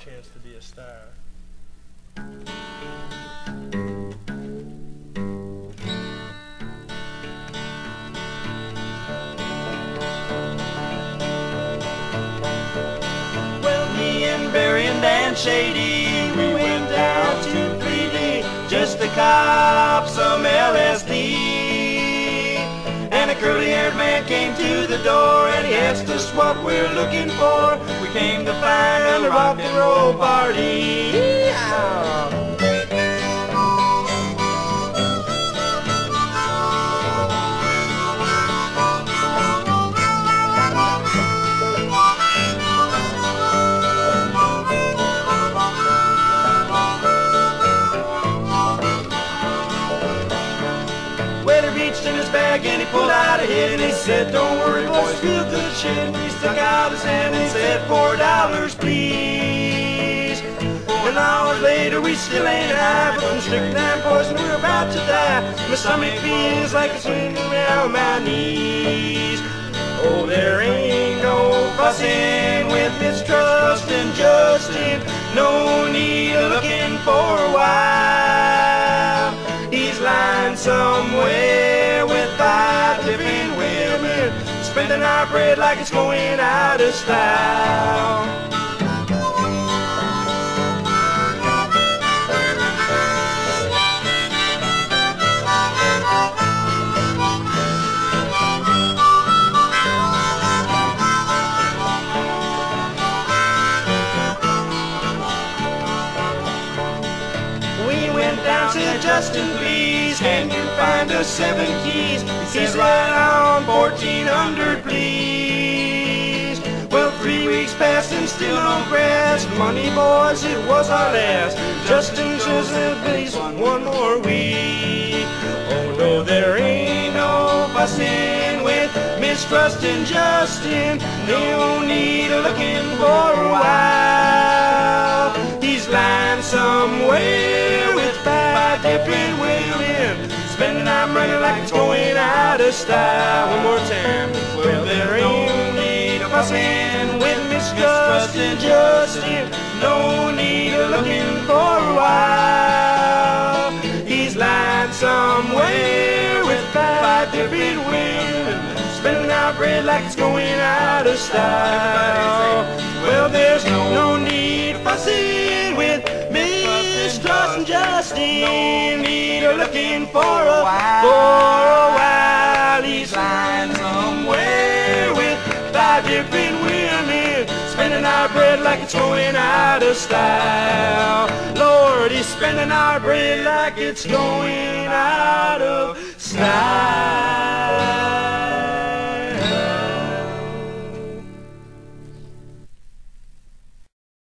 chance to be a star. Well, me and Barry and Dan Shady, we went down to 3D, just the cops, some LSD. And a curly-haired man came to the door and he asked us what we're looking for. We came to find a rock and roll party. He pulled out a hit and he said, Don't worry, boys, feel good shit. And he stuck out his hand and said, Four dollars, please. And hours later, we still ain't high, from strychnine poison, we're about to die. My stomach feels like it's swimming around my knees. Oh, there ain't no fussing with mistrust and Justin. No need of looking for a while. He's lying somewhere spending our bread like it's going out of style. Down Justin, please. Can you find us seven keys? He's right on 1400, please. Well, three weeks passed and still no grass. Money, boys, it was our last. Justin says least one more week. Oh, no, there ain't no fussing with mistrusting Justin. No need looking for a while. He's lying somewhere five different women, spending our money like it's going out of style. One more time. Well, there ain't no need of fussing with mistrusting Justin. No need of looking for a while. He's lying somewhere with five different women, spending our bread like it's going out of style. Well, there's no, need fussing with mistrust steam heater looking for a while. For a while he's lying somewhere with five different women, spending our bread like it's going out of style. Lord, he's spending our bread like it's going out of style.